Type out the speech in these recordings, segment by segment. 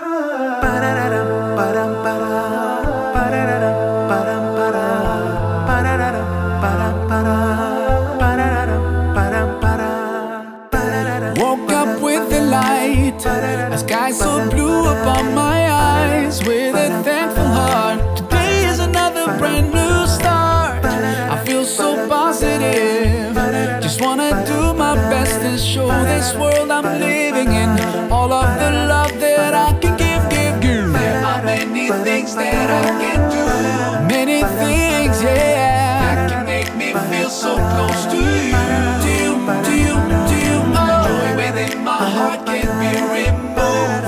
Woke up with the light, a sky so blue upon my eyes. With a thankful heart, today is another brand new start. I feel so positive, just wanna do my best and show this world I'm living in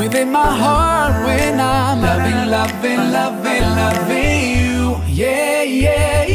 Within my heart, when I'm loving, loving, loving, loving you, yeah, yeah.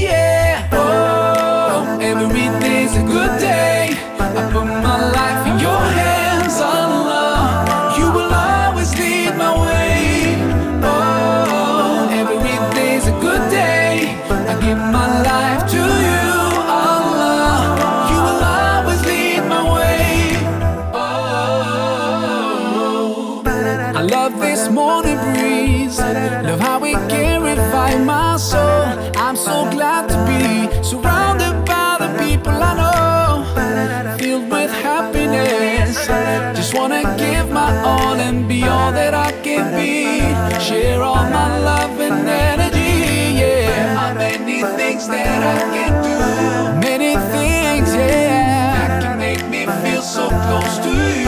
Many things, yeah, that can make me feel so close to you,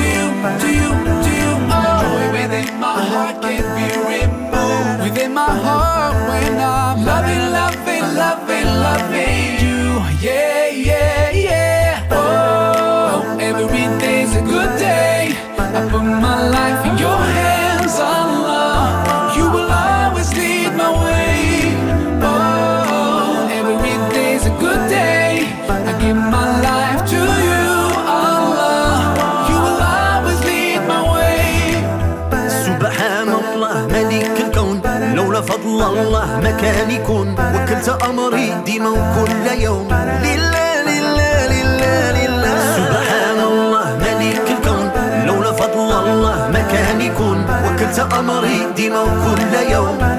to you, to you, to you. Oh, joy within my heart can't be removed. Within my heart, when I'm loving, فضل الله ما كان يكون وكلت أمري ديما وكل يوم. لله لله لله لله. سبحان الله ملك الكون. لولا فضل الله ما كان يكون وكلت أمري ديما وكل يوم.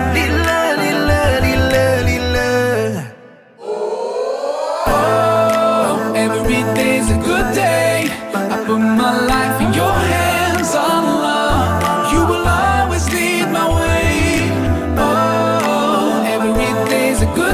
a good